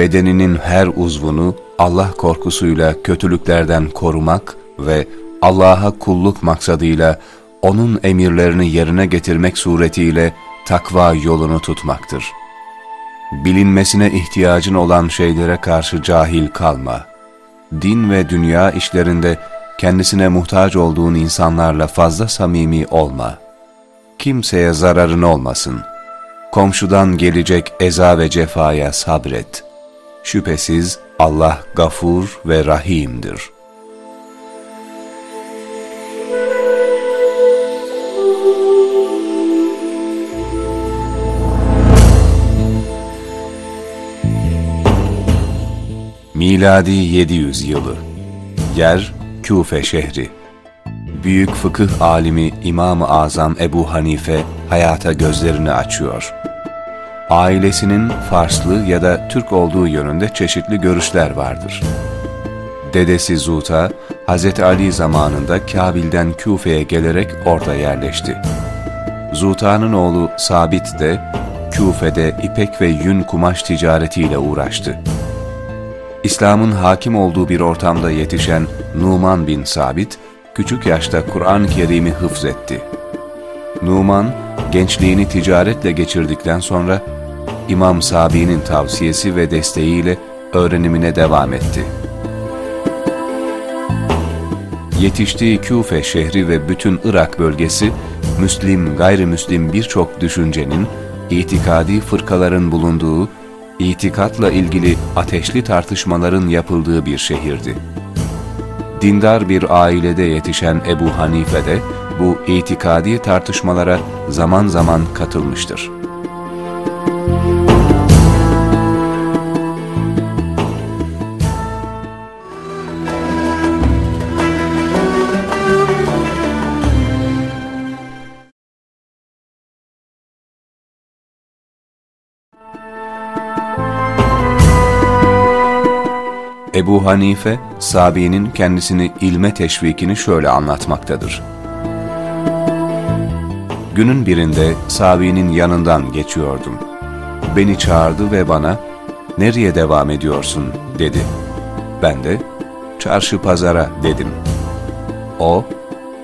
Bedeninin her uzvunu Allah korkusuyla kötülüklerden korumak ve Allah'a kulluk maksadıyla O'nun emirlerini yerine getirmek suretiyle takva yolunu tutmaktır. Bilinmesine ihtiyacın olan şeylere karşı cahil kalma. Din ve dünya işlerinde kendisine muhtaç olduğun insanlarla fazla samimi olma. Kimseye zararın olmasın. Komşudan gelecek eza ve cefaya sabret. Şüphesiz Allah gafur ve rahimdir.'' Miladi 700 yılı Yer Küfe şehri Büyük fıkıh alimi İmam-ı Azam Ebu Hanife hayata gözlerini açıyor. Ailesinin Farslı ya da Türk olduğu yönünde çeşitli görüşler vardır. Dedesi Zuta, Hz. Ali zamanında Kabil'den Küfe'ye gelerek orada yerleşti. Zuta'nın oğlu Sabit de Küfe'de ipek ve yün kumaş ticaretiyle uğraştı. İslam'ın hakim olduğu bir ortamda yetişen Numan bin Sabit, küçük yaşta Kur'an-ı Kerim'i hıfzetti. Numan, gençliğini ticaretle geçirdikten sonra İmam Sabi'nin tavsiyesi ve desteğiyle öğrenimine devam etti. Yetiştiği Küfe şehri ve bütün Irak bölgesi, Müslim, gayrimüslim birçok düşüncenin, itikadi fırkaların bulunduğu itikatla ilgili ateşli tartışmaların yapıldığı bir şehirdi. Dindar bir ailede yetişen Ebu Hanife de bu itikadi tartışmalara zaman zaman katılmıştır. Ebu Hanife, Sabi'nin kendisini ilme teşvikini şöyle anlatmaktadır. Günün birinde Sabi'nin yanından geçiyordum. Beni çağırdı ve bana, ''Nereye devam ediyorsun?'' dedi. Ben de, ''Çarşı pazara'' dedim. O,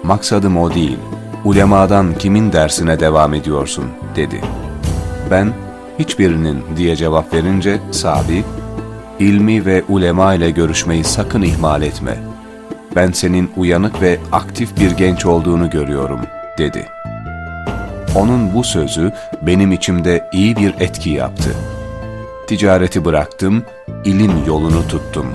''Maksadım o değil, ulemadan kimin dersine devam ediyorsun?'' dedi. Ben, ''Hiçbirinin'' diye cevap verince Sabi, ilmi ve ulema ile görüşmeyi sakın ihmal etme. Ben senin uyanık ve aktif bir genç olduğunu görüyorum, dedi. Onun bu sözü benim içimde iyi bir etki yaptı. Ticareti bıraktım, ilim yolunu tuttum.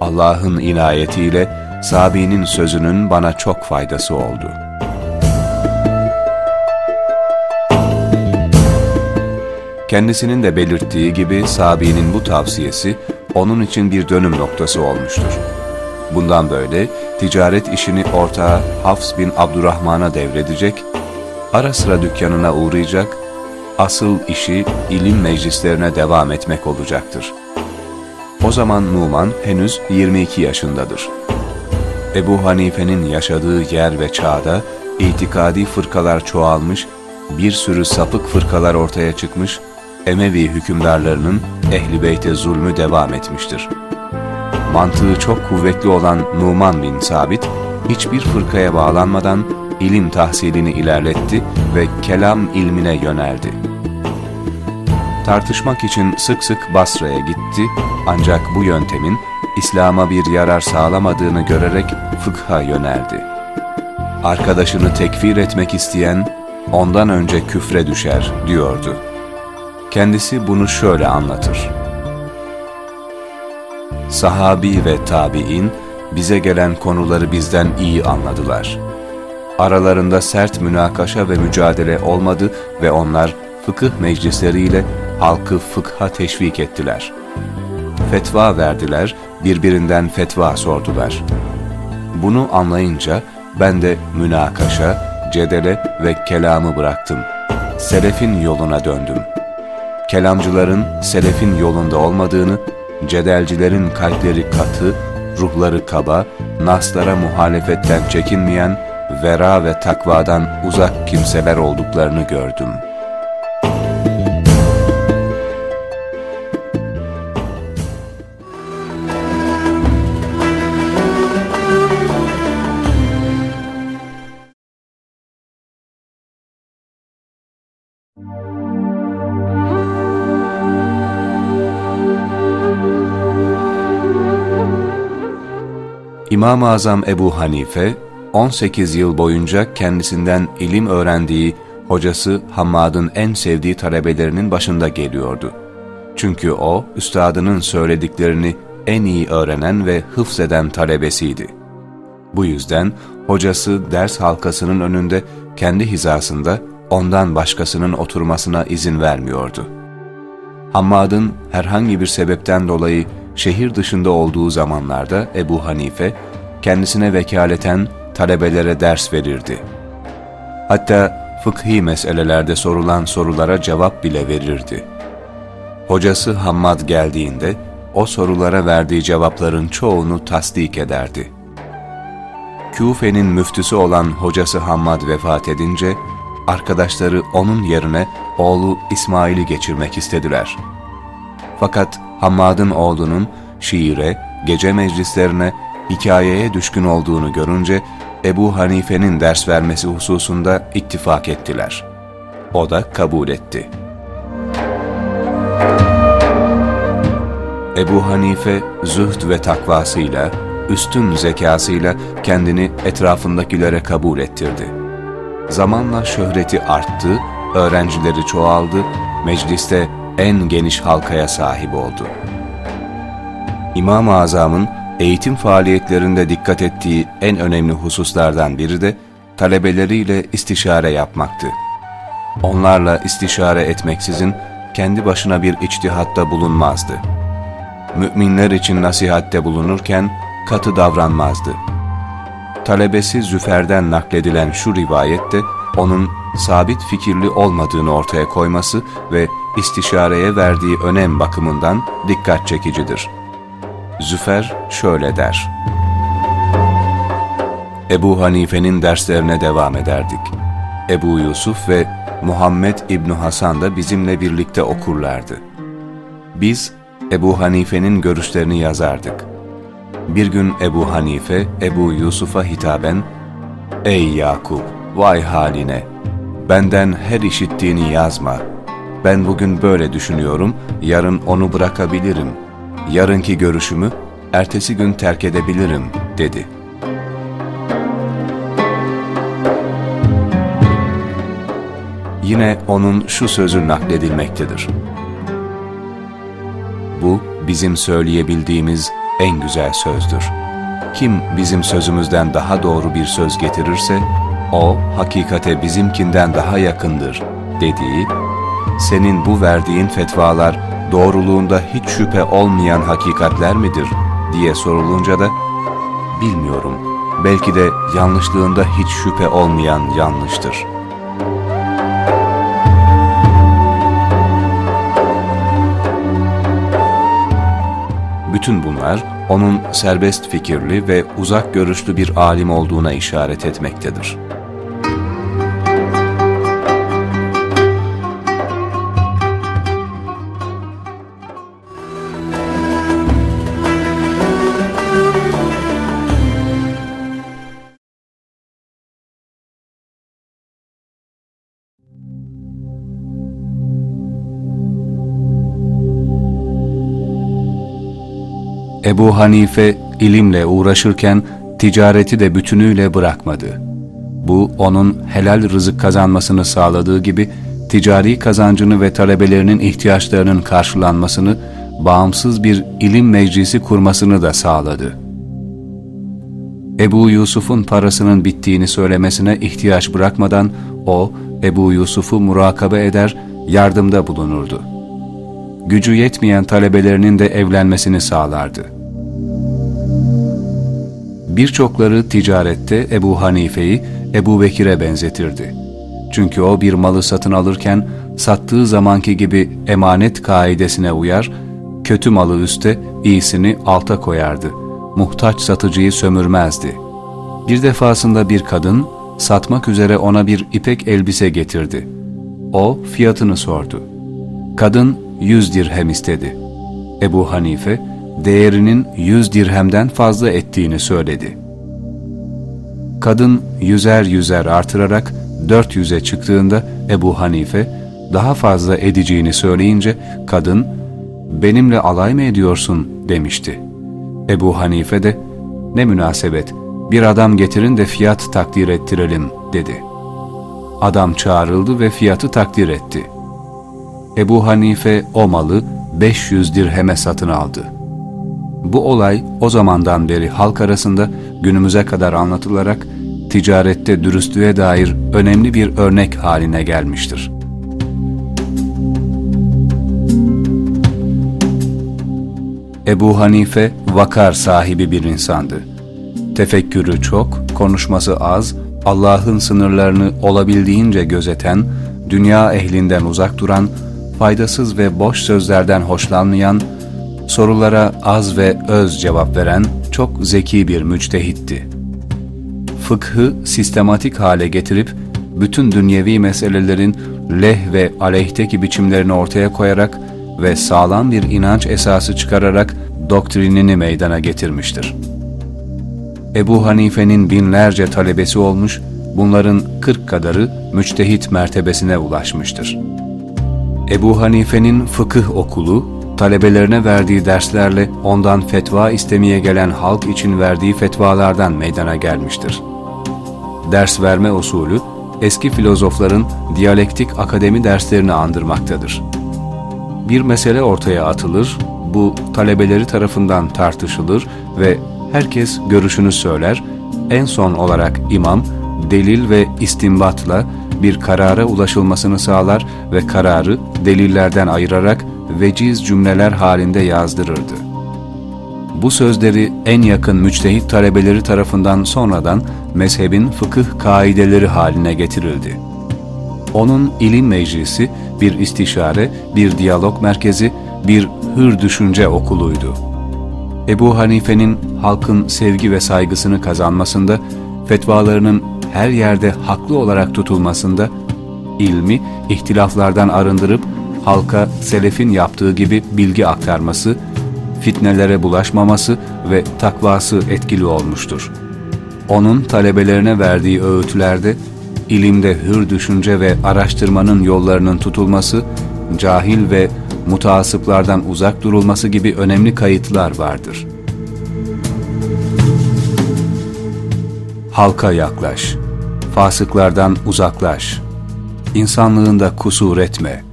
Allah'ın inayetiyle Sabi'nin sözünün bana çok faydası oldu.'' Kendisinin de belirttiği gibi Sabi'nin bu tavsiyesi onun için bir dönüm noktası olmuştur. Bundan böyle ticaret işini ortağı Hafs bin Abdurrahman'a devredecek, ara sıra dükkanına uğrayacak, asıl işi ilim meclislerine devam etmek olacaktır. O zaman Numan henüz 22 yaşındadır. Ebu Hanife'nin yaşadığı yer ve çağda itikadi fırkalar çoğalmış, bir sürü sapık fırkalar ortaya çıkmış Emevi hükümdarlarının Ehli Beyt'e zulmü devam etmiştir. Mantığı çok kuvvetli olan Numan bin Sabit, hiçbir fırkaya bağlanmadan ilim tahsilini ilerletti ve kelam ilmine yöneldi. Tartışmak için sık sık Basra'ya gitti ancak bu yöntemin İslam'a bir yarar sağlamadığını görerek fıkha yöneldi. Arkadaşını tekfir etmek isteyen ondan önce küfre düşer diyordu. Kendisi bunu şöyle anlatır. Sahabi ve tabi'in bize gelen konuları bizden iyi anladılar. Aralarında sert münakaşa ve mücadele olmadı ve onlar fıkıh meclisleriyle halkı fıkha teşvik ettiler. Fetva verdiler, birbirinden fetva sordular. Bunu anlayınca ben de münakaşa, cedele ve kelamı bıraktım. Selefin yoluna döndüm.'' Kelamcıların selefin yolunda olmadığını, cedelcilerin kalpleri katı, ruhları kaba, naslara muhalefetten çekinmeyen, vera ve takvadan uzak kimseler olduklarını gördüm. İmam-ı Azam Ebu Hanife, 18 yıl boyunca kendisinden ilim öğrendiği hocası Hammad'ın en sevdiği talebelerinin başında geliyordu. Çünkü o, üstadının söylediklerini en iyi öğrenen ve hıfzeden talebesiydi. Bu yüzden hocası ders halkasının önünde kendi hizasında ondan başkasının oturmasına izin vermiyordu. Hammad'ın herhangi bir sebepten dolayı şehir dışında olduğu zamanlarda Ebu Hanife, kendisine vekaleten talebelere ders verirdi. Hatta fıkhi meselelerde sorulan sorulara cevap bile verirdi. Hocası Hammad geldiğinde o sorulara verdiği cevapların çoğunu tasdik ederdi. Küfe'nin müftüsü olan hocası Hammad vefat edince, arkadaşları onun yerine oğlu İsmail'i geçirmek istediler. Fakat Hammad'ın oğlunun şiire, gece meclislerine, hikayeye düşkün olduğunu görünce Ebu Hanife'nin ders vermesi hususunda ittifak ettiler. O da kabul etti. Ebu Hanife zühd ve takvasıyla, üstün zekasıyla kendini etrafındakilere kabul ettirdi. Zamanla şöhreti arttı, öğrencileri çoğaldı, mecliste en geniş halkaya sahip oldu. İmam-ı Azam'ın eğitim faaliyetlerinde dikkat ettiği en önemli hususlardan biri de talebeleriyle istişare yapmaktı. Onlarla istişare etmeksizin kendi başına bir içtihatta bulunmazdı. Müminler için nasihatte bulunurken katı davranmazdı. Talebesi Züfer'den nakledilen şu rivayette onun sabit fikirli olmadığını ortaya koyması ve istişareye verdiği önem bakımından dikkat çekicidir. Züfer şöyle der. Ebu Hanife'nin derslerine devam ederdik. Ebu Yusuf ve Muhammed İbni Hasan da bizimle birlikte okurlardı. Biz Ebu Hanife'nin görüşlerini yazardık. Bir gün Ebu Hanife, Ebu Yusuf'a hitaben, Ey Yakup, vay haline, benden her işittiğini yazma. Ben bugün böyle düşünüyorum, yarın onu bırakabilirim. Yarınki görüşümü ertesi gün terk edebilirim, dedi. Yine onun şu sözü nakledilmektedir. Bu bizim söyleyebildiğimiz en güzel sözdür. Kim bizim sözümüzden daha doğru bir söz getirirse, o hakikate bizimkinden daha yakındır dediği, senin bu verdiğin fetvalar doğruluğunda hiç şüphe olmayan hakikatler midir diye sorulunca da, bilmiyorum, belki de yanlışlığında hiç şüphe olmayan yanlıştır.'' Bütün bunlar onun serbest fikirli ve uzak görüşlü bir alim olduğuna işaret etmektedir. Ebu Hanife ilimle uğraşırken ticareti de bütünüyle bırakmadı. Bu onun helal rızık kazanmasını sağladığı gibi ticari kazancını ve talebelerinin ihtiyaçlarının karşılanmasını, bağımsız bir ilim meclisi kurmasını da sağladı. Ebu Yusuf'un parasının bittiğini söylemesine ihtiyaç bırakmadan o, Ebu Yusuf'u murakabe eder, yardımda bulunurdu. Gücü yetmeyen talebelerinin de evlenmesini sağlardı. Birçokları ticarette Ebu Hanife'yi Ebu Bekir'e benzetirdi. Çünkü o bir malı satın alırken sattığı zamanki gibi emanet kaidesine uyar, kötü malı üste, iyisini alta koyardı. Muhtaç satıcıyı sömürmezdi. Bir defasında bir kadın satmak üzere ona bir ipek elbise getirdi. O fiyatını sordu. Kadın yüz dirhem istedi. Ebu Hanife, değerinin yüz dirhemden fazla ettiğini söyledi. Kadın yüzer yüzer artırarak dört yüze çıktığında Ebu Hanife daha fazla edeceğini söyleyince kadın benimle alay mı ediyorsun demişti. Ebu Hanife de ne münasebet, bir adam getirin de fiyat takdir ettirelim dedi. Adam çağrıldı ve fiyatı takdir etti. Ebu Hanife o malı 500 dirheme satın aldı. Bu olay o zamandan beri halk arasında günümüze kadar anlatılarak ticarette dürüstlüğe dair önemli bir örnek haline gelmiştir. Ebu Hanife vakar sahibi bir insandı. Tefekkürü çok, konuşması az, Allah'ın sınırlarını olabildiğince gözeten, dünya ehlinden uzak duran, faydasız ve boş sözlerden hoşlanmayan, sorulara az ve öz cevap veren çok zeki bir müctehitti. Fıkhı sistematik hale getirip, bütün dünyevi meselelerin leh ve aleyhteki biçimlerini ortaya koyarak ve sağlam bir inanç esası çıkararak doktrinini meydana getirmiştir. Ebu Hanife'nin binlerce talebesi olmuş, bunların kırk kadarı müçtehit mertebesine ulaşmıştır. Ebu Hanife'nin fıkıh okulu, talebelerine verdiği derslerle ondan fetva istemeye gelen halk için verdiği fetvalardan meydana gelmiştir. Ders verme usulü, eski filozofların diyalektik akademi derslerini andırmaktadır. Bir mesele ortaya atılır, bu talebeleri tarafından tartışılır ve herkes görüşünü söyler, en son olarak imam, delil ve istimbatla bir karara ulaşılmasını sağlar ve kararı delillerden ayırarak veciz cümleler halinde yazdırırdı. Bu sözleri en yakın müçtehit talebeleri tarafından sonradan mezhebin fıkıh kaideleri haline getirildi. Onun ilim meclisi bir istişare, bir diyalog merkezi, bir hür düşünce okuluydu. Ebu Hanife'nin halkın sevgi ve saygısını kazanmasında, fetvalarının her yerde haklı olarak tutulmasında, ilmi ihtilaflardan arındırıp halka selefin yaptığı gibi bilgi aktarması, fitnelere bulaşmaması ve takvası etkili olmuştur. Onun talebelerine verdiği öğütlerde, ilimde hür düşünce ve araştırmanın yollarının tutulması, cahil ve mutasıplardan uzak durulması gibi önemli kayıtlar vardır. Halka yaklaş, fasıklardan uzaklaş, insanlığında kusur etme,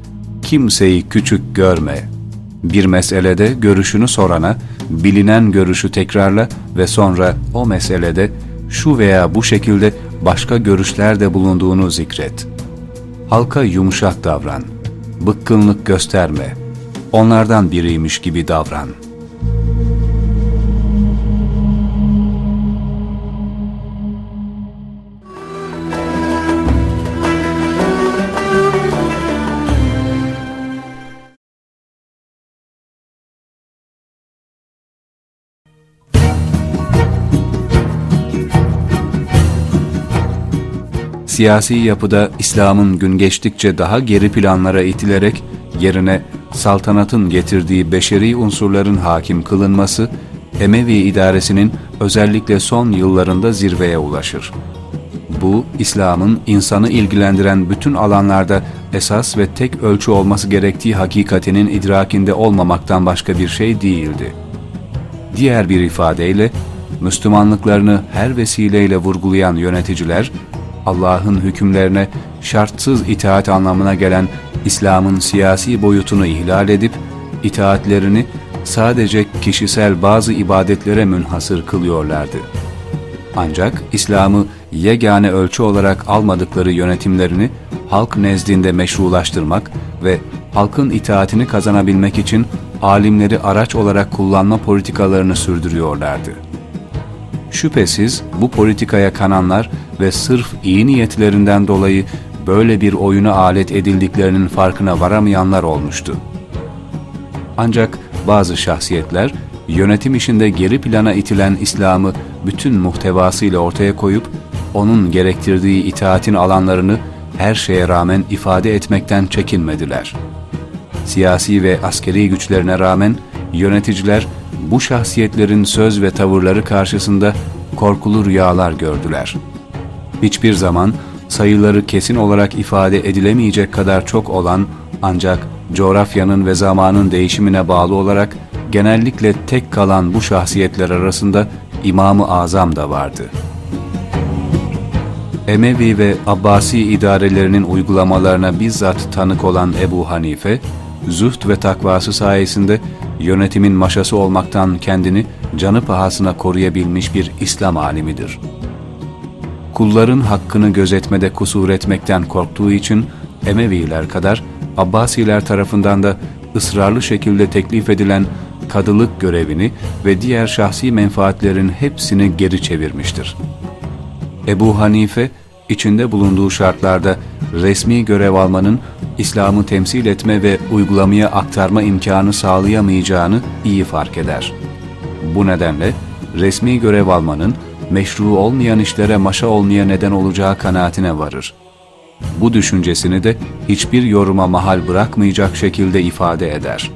kimseyi küçük görme. Bir meselede görüşünü sorana, bilinen görüşü tekrarla ve sonra o meselede şu veya bu şekilde başka görüşler de bulunduğunu zikret. Halka yumuşak davran, bıkkınlık gösterme.'' onlardan biriymiş gibi davran. Siyasi yapıda İslam'ın gün geçtikçe daha geri planlara itilerek yerine saltanatın getirdiği beşeri unsurların hakim kılınması, Emevi idaresinin özellikle son yıllarında zirveye ulaşır. Bu, İslam'ın insanı ilgilendiren bütün alanlarda esas ve tek ölçü olması gerektiği hakikatinin idrakinde olmamaktan başka bir şey değildi. Diğer bir ifadeyle, Müslümanlıklarını her vesileyle vurgulayan yöneticiler, Allah'ın hükümlerine şartsız itaat anlamına gelen İslam'ın siyasi boyutunu ihlal edip itaatlerini sadece kişisel bazı ibadetlere münhasır kılıyorlardı. Ancak İslam'ı yegane ölçü olarak almadıkları yönetimlerini halk nezdinde meşrulaştırmak ve halkın itaatini kazanabilmek için alimleri araç olarak kullanma politikalarını sürdürüyorlardı. Şüphesiz bu politikaya kananlar ve sırf iyi niyetlerinden dolayı böyle bir oyuna alet edildiklerinin farkına varamayanlar olmuştu. Ancak bazı şahsiyetler yönetim işinde geri plana itilen İslam'ı bütün muhtevasıyla ortaya koyup onun gerektirdiği itaatin alanlarını her şeye rağmen ifade etmekten çekinmediler. Siyasi ve askeri güçlerine rağmen yöneticiler bu şahsiyetlerin söz ve tavırları karşısında korkulu rüyalar gördüler. Hiçbir zaman sayıları kesin olarak ifade edilemeyecek kadar çok olan ancak coğrafyanın ve zamanın değişimine bağlı olarak genellikle tek kalan bu şahsiyetler arasında İmam-ı Azam da vardı. Emevi ve Abbasi idarelerinin uygulamalarına bizzat tanık olan Ebu Hanife, zühd ve takvası sayesinde yönetimin maşası olmaktan kendini canı pahasına koruyabilmiş bir İslam alimidir. Kulların hakkını gözetmede kusur etmekten korktuğu için Emeviler kadar Abbasiler tarafından da ısrarlı şekilde teklif edilen kadılık görevini ve diğer şahsi menfaatlerin hepsini geri çevirmiştir. Ebu Hanife, içinde bulunduğu şartlarda resmi görev almanın İslam'ı temsil etme ve uygulamaya aktarma imkanı sağlayamayacağını iyi fark eder. Bu nedenle resmi görev almanın meşru olmayan işlere maşa olmaya neden olacağı kanaatine varır. Bu düşüncesini de hiçbir yoruma mahal bırakmayacak şekilde ifade eder.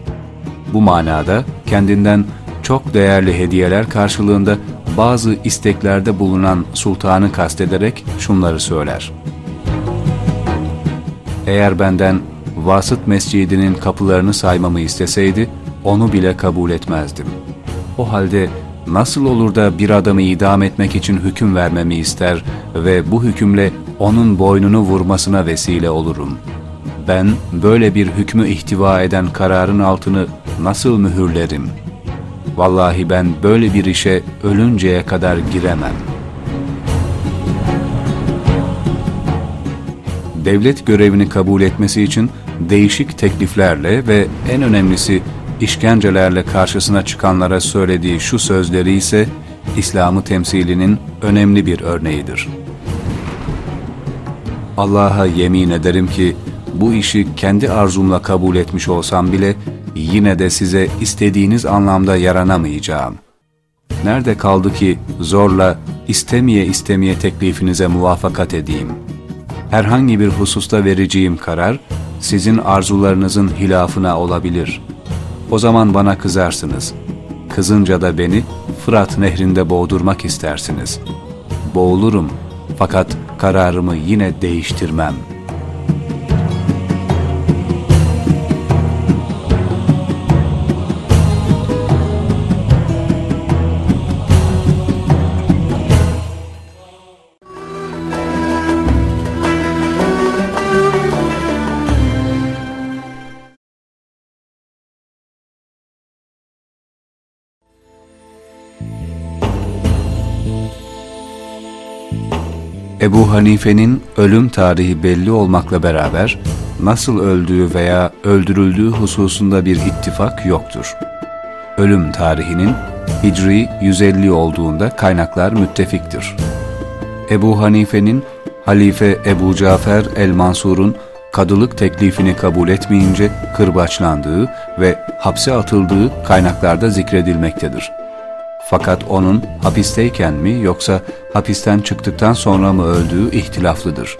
Bu manada kendinden çok değerli hediyeler karşılığında bazı isteklerde bulunan sultanı kastederek şunları söyler. Eğer benden Vasıt Mescidinin kapılarını saymamı isteseydi, onu bile kabul etmezdim. O halde nasıl olur da bir adamı idam etmek için hüküm vermemi ister ve bu hükümle onun boynunu vurmasına vesile olurum. Ben böyle bir hükmü ihtiva eden kararın altını nasıl mühürlerim? Vallahi ben böyle bir işe ölünceye kadar giremem. Devlet görevini kabul etmesi için değişik tekliflerle ve en önemlisi işkencelerle karşısına çıkanlara söylediği şu sözleri ise İslam'ı temsilinin önemli bir örneğidir. Allah'a yemin ederim ki bu işi kendi arzumla kabul etmiş olsam bile yine de size istediğiniz anlamda yaranamayacağım. Nerede kaldı ki zorla istemeye istemeye teklifinize muvaffakat edeyim. Herhangi bir hususta vereceğim karar sizin arzularınızın hilafına olabilir. O zaman bana kızarsınız. Kızınca da beni Fırat nehrinde boğdurmak istersiniz. Boğulurum fakat kararımı yine değiştirmem.'' Ebu Hanife'nin ölüm tarihi belli olmakla beraber nasıl öldüğü veya öldürüldüğü hususunda bir ittifak yoktur. Ölüm tarihinin Hicri 150 olduğunda kaynaklar müttefiktir. Ebu Hanife'nin Halife Ebu Cafer el-Mansur'un kadılık teklifini kabul etmeyince kırbaçlandığı ve hapse atıldığı kaynaklarda zikredilmektedir. Fakat onun hapisteyken mi yoksa hapisten çıktıktan sonra mı öldüğü ihtilaflıdır.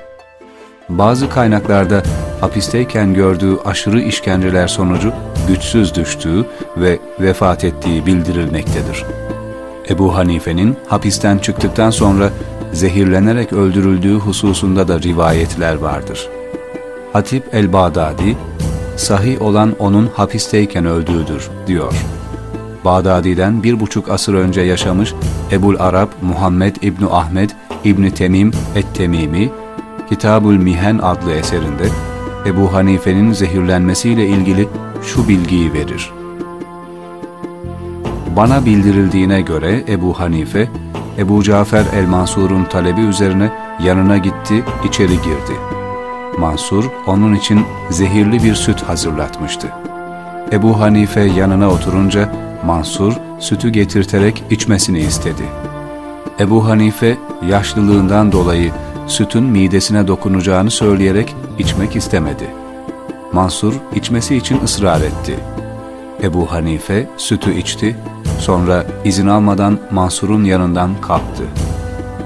Bazı kaynaklarda hapisteyken gördüğü aşırı işkenceler sonucu güçsüz düştüğü ve vefat ettiği bildirilmektedir. Ebu Hanife'nin hapisten çıktıktan sonra zehirlenerek öldürüldüğü hususunda da rivayetler vardır. Hatip el-Bağdadi, sahih olan onun hapisteyken öldüğüdür diyor. Bağdadi'den bir buçuk asır önce yaşamış Ebul Arab Muhammed İbni Ahmed İbni Temim Et-Temimi, Kitabul Mihen adlı eserinde Ebu Hanife'nin zehirlenmesiyle ilgili şu bilgiyi verir. Bana bildirildiğine göre Ebu Hanife, Ebu Cafer el-Mansur'un talebi üzerine yanına gitti, içeri girdi. Mansur onun için zehirli bir süt hazırlatmıştı. Ebu Hanife yanına oturunca Mansur sütü getirterek içmesini istedi. Ebu Hanife yaşlılığından dolayı sütün midesine dokunacağını söyleyerek içmek istemedi. Mansur içmesi için ısrar etti. Ebu Hanife sütü içti, sonra izin almadan Mansur'un yanından kalktı.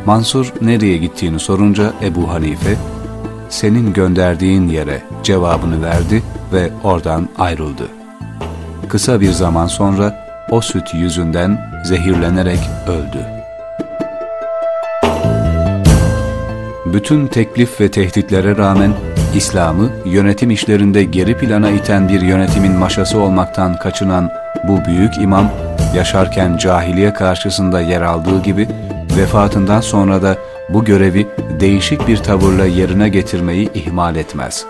Mansur nereye gittiğini sorunca Ebu Hanife, senin gönderdiğin yere cevabını verdi ve oradan ayrıldı. Kısa bir zaman sonra o süt yüzünden zehirlenerek öldü. Bütün teklif ve tehditlere rağmen İslam'ı yönetim işlerinde geri plana iten bir yönetimin maşası olmaktan kaçınan Bu büyük imam yaşarken cahiliye karşısında yer aldığı gibi vefatından sonra da bu görevi değişik bir tavırla yerine getirmeyi ihmal etmez.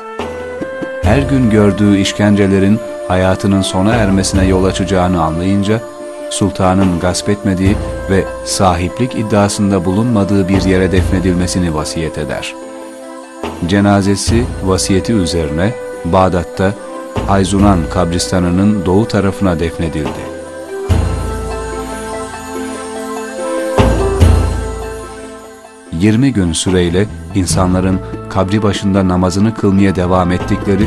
Her gün gördüğü işkencelerin hayatının sona ermesine yol açacağını anlayınca sultanın gasp etmediği ve sahiplik iddiasında bulunmadığı bir yere defnedilmesini vasiyet eder. Cenazesi vasiyeti üzerine Bağdat'ta Ayzunan kabristanının doğu tarafına defnedildi. Yirmi gün süreyle insanların kabri başında namazını kılmaya devam ettikleri,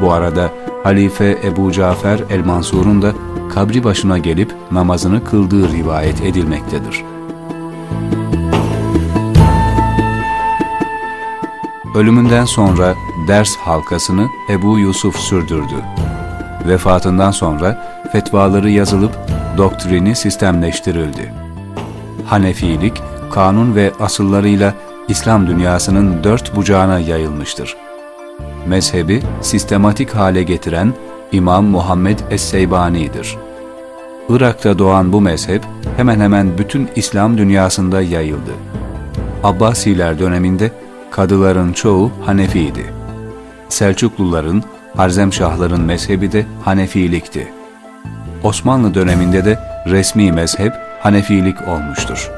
bu arada Halife Ebu Cafer el-Mansur'un da kabri başına gelip namazını kıldığı rivayet edilmektedir. Ölümünden sonra ders halkasını Ebu Yusuf sürdürdü. Vefatından sonra fetvaları yazılıp doktrini sistemleştirildi. Hanefilik, kanun ve asıllarıyla İslam dünyasının dört bucağına yayılmıştır. Mezhebi sistematik hale getiren İmam Muhammed Es-Seybani'dir. Irak'ta doğan bu mezhep hemen hemen bütün İslam dünyasında yayıldı. Abbasiler döneminde kadıların çoğu Hanefiydi. Selçukluların, Harzemşahların mezhebi de Hanefilikti. Osmanlı döneminde de resmi mezhep Hanefilik olmuştur.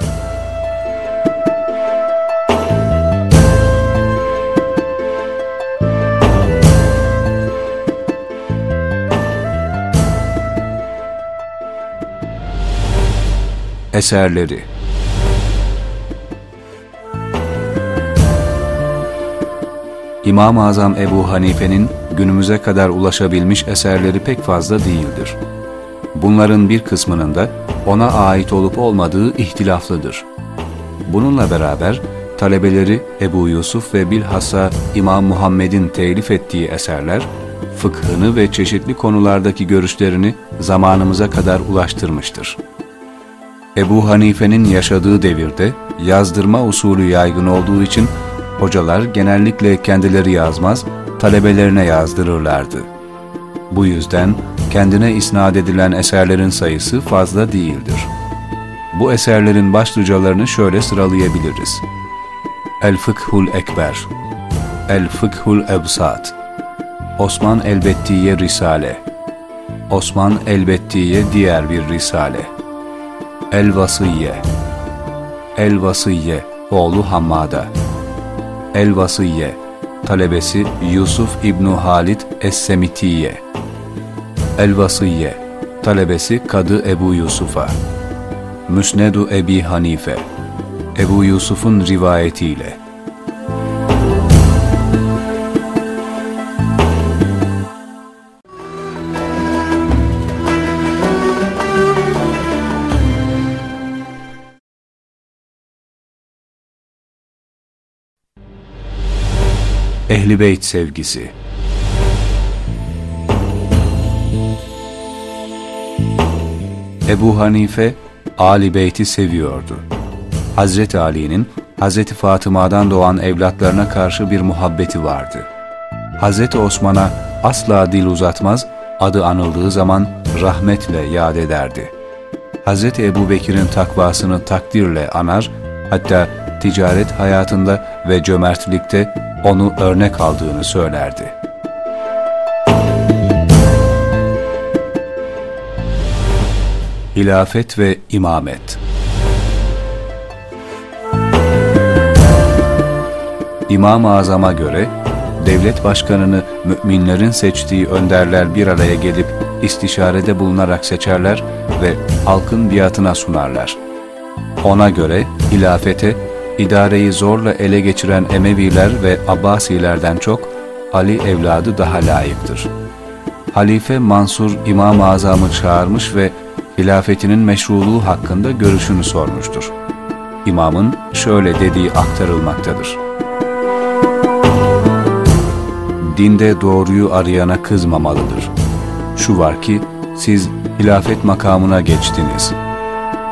Eserleri İmam-ı Azam Ebu Hanife'nin günümüze kadar ulaşabilmiş eserleri pek fazla değildir. Bunların bir kısmının da ona ait olup olmadığı ihtilaflıdır. Bununla beraber talebeleri Ebu Yusuf ve bilhassa İmam Muhammed'in telif ettiği eserler, fıkhını ve çeşitli konulardaki görüşlerini zamanımıza kadar ulaştırmıştır. Ebu Hanife'nin yaşadığı devirde yazdırma usulü yaygın olduğu için hocalar genellikle kendileri yazmaz, talebelerine yazdırırlardı. Bu yüzden kendine isnat edilen eserlerin sayısı fazla değildir. Bu eserlerin başlıcalarını şöyle sıralayabiliriz. El-Fıkhul Ekber El-Fıkhul Ebsat Osman Elbettiye Risale Osman Elbettiye diğer bir risale El-Vasiyye El-Vasiyye oğlu Hammada. El-Vasiyye talebesi Yusuf İbnu Halid Es-Semitiye El-Vasiyye talebesi Kadı Ebu Yusuf'a. Müsnedu Ebi Hanife. Ebu Yusuf'un rivayetiyle Ehli Beyt sevgisi Ebu Hanife, Ali Beyt'i seviyordu. Hazreti Ali'nin Hazreti Fatıma'dan doğan evlatlarına karşı bir muhabbeti vardı. Hazreti Osman'a asla dil uzatmaz, adı anıldığı zaman rahmetle yad ederdi. Hazreti Ebu Bekir'in takvasını takdirle anar, hatta ticaret hayatında ve cömertlikte onu örnek aldığını söylerdi. Hilafet ve İmamet İmam-ı Azam'a göre devlet başkanını müminlerin seçtiği önderler bir araya gelip istişarede bulunarak seçerler ve halkın biatına sunarlar. Ona göre hilafete idareyi zorla ele geçiren Emeviler ve Abbasilerden çok Ali evladı daha layıktır. Halife Mansur İmam-ı Azam'ı çağırmış ve hilafetinin meşruluğu hakkında görüşünü sormuştur. İmamın şöyle dediği aktarılmaktadır. Dinde doğruyu arayana kızmamalıdır. Şu var ki siz hilafet makamına geçtiniz.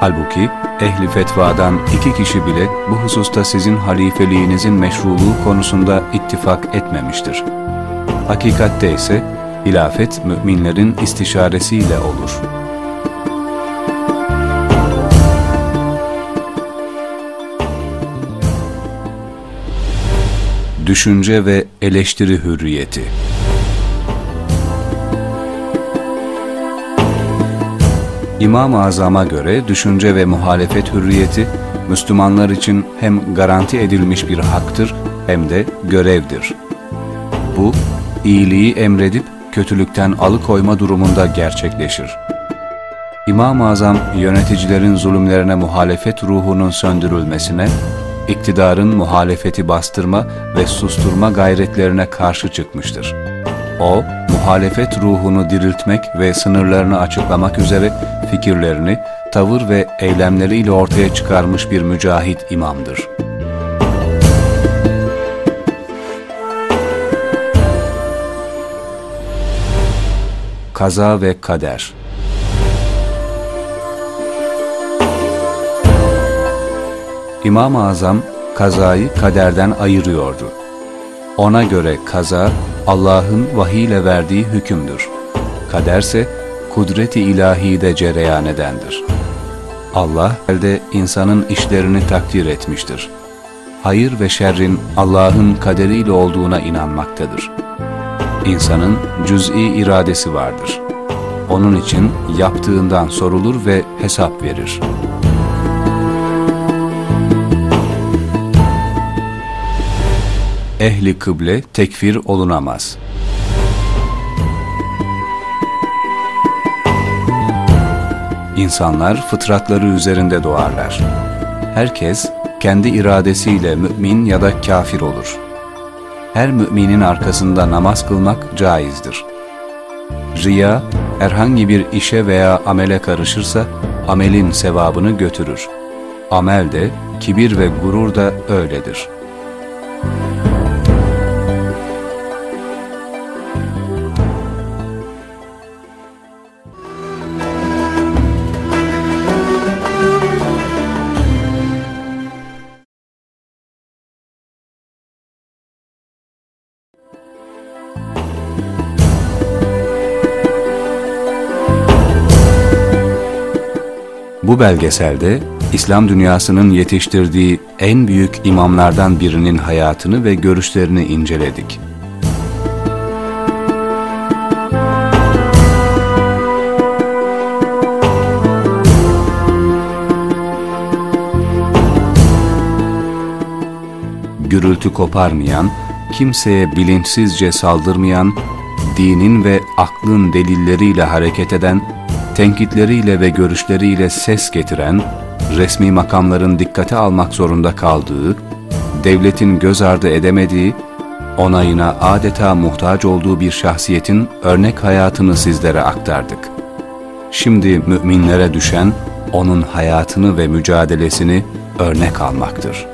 Halbuki ehli fetvadan iki kişi bile bu hususta sizin halifeliğinizin meşruluğu konusunda ittifak etmemiştir. Hakikatte ise hilafet müminlerin istişaresiyle olur. Düşünce ve eleştiri hürriyeti İmam-ı Azam'a göre düşünce ve muhalefet hürriyeti, Müslümanlar için hem garanti edilmiş bir haktır hem de görevdir. Bu, iyiliği emredip kötülükten alıkoyma durumunda gerçekleşir. İmam-ı Azam yöneticilerin zulümlerine muhalefet ruhunun söndürülmesine, iktidarın muhalefeti bastırma ve susturma gayretlerine karşı çıkmıştır. O, muhalefet ruhunu diriltmek ve sınırlarını açıklamak üzere fikirlerini, tavır ve eylemleriyle ortaya çıkarmış bir mücahit imamdır. Kaza ve Kader İmam-ı Azam kazayı kaderden ayırıyordu. Ona göre kaza Allah'ın vahiy ile verdiği hükümdür. Kaderse kudreti ilahide cereyan edendir. Allah elde insanın işlerini takdir etmiştir. Hayır ve şerrin Allah'ın kaderiyle olduğuna inanmaktadır. İnsanın cüz'i iradesi vardır. Onun için yaptığından sorulur ve hesap verir.'' Ehli kıble tekfir olunamaz. İnsanlar fıtratları üzerinde doğarlar. Herkes kendi iradesiyle mümin ya da kafir olur. Her müminin arkasında namaz kılmak caizdir. Riya, herhangi bir işe veya amele karışırsa amelin sevabını götürür. Amel de, kibir ve gurur da öyledir.'' Belgeselde İslam dünyasının yetiştirdiği en büyük imamlardan birinin hayatını ve görüşlerini inceledik. Gürültü koparmayan, kimseye bilinçsizce saldırmayan, dinin ve aklın delilleriyle hareket eden tenkitleriyle ve görüşleriyle ses getiren, resmi makamların dikkate almak zorunda kaldığı, devletin göz ardı edemediği, onayına adeta muhtaç olduğu bir şahsiyetin örnek hayatını sizlere aktardık. Şimdi müminlere düşen, onun hayatını ve mücadelesini örnek almaktır.''